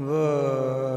vừa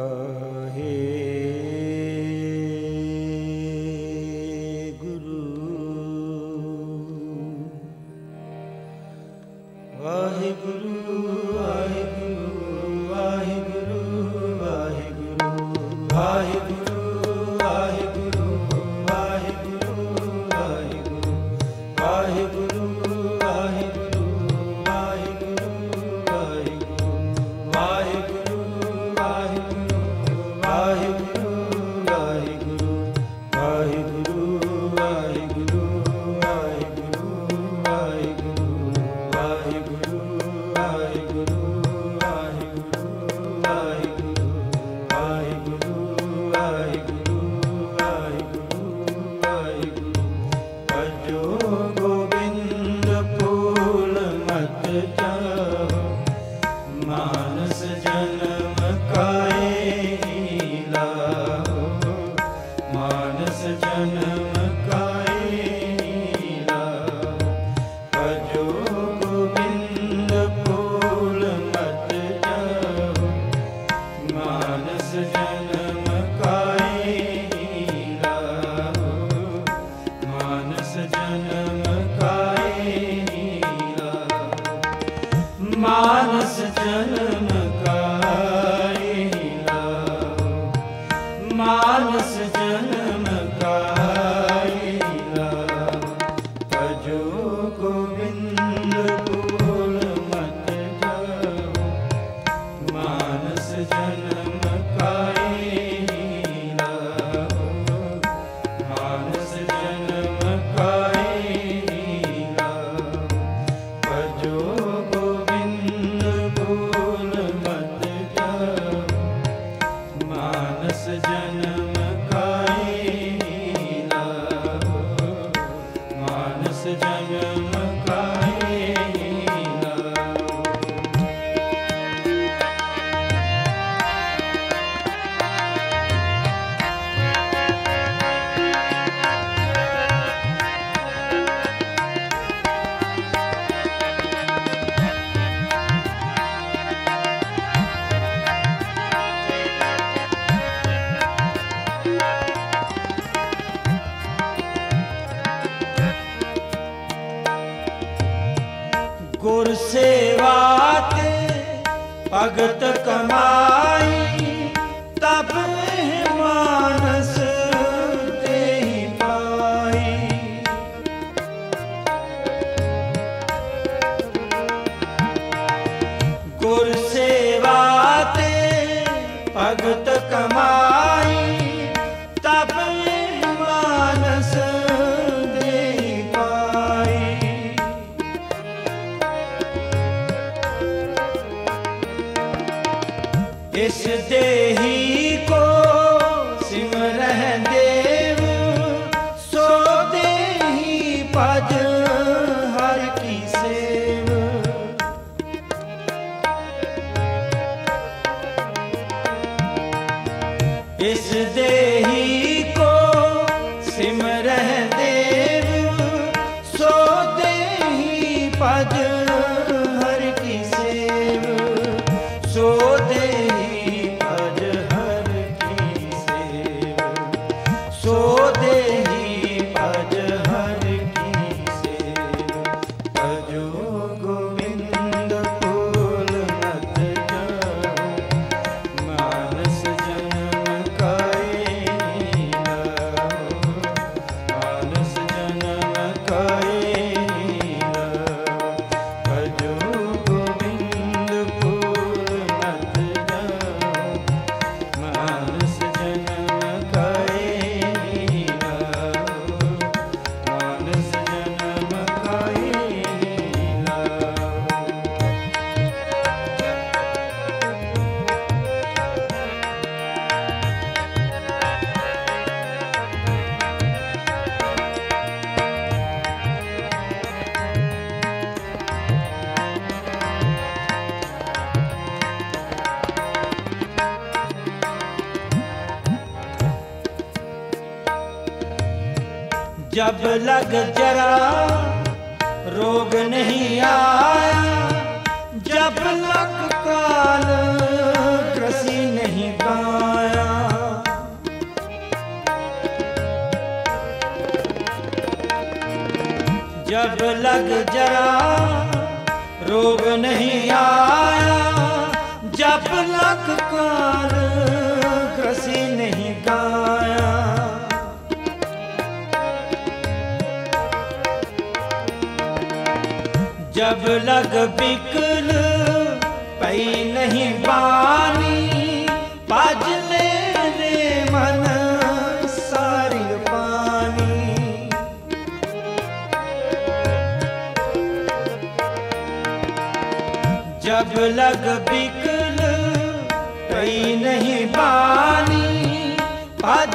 आज जब लग जरा रोग नहीं आया जब लग काल कृषि नहीं पाया जब लग जरा रोग नहीं आया जब लग काल जब लग बिकल पई नहीं पानी पाज ले रे मन सारी पानी जब लग बिकल पई नहीं पानी पाज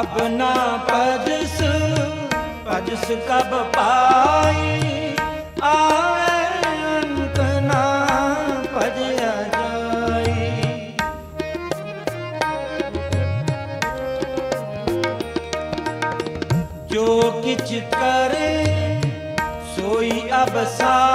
ਅਬਨਾ ਪਜਸ ਪਜਸ ਕਬ ਪਾਈ? ਆਵੇ ਜੋ ਕਿਛ ਕਰੇ ਸੋਈ ਅਬਸਾ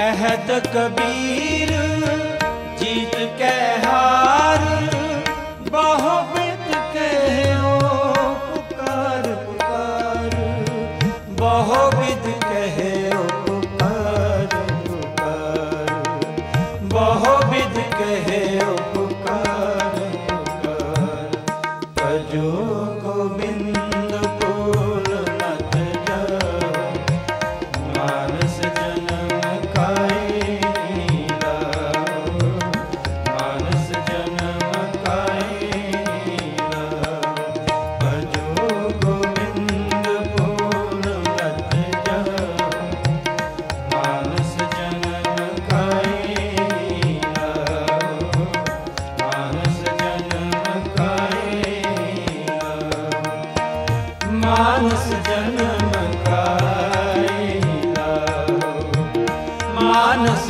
कहत कबीर ज्ञान से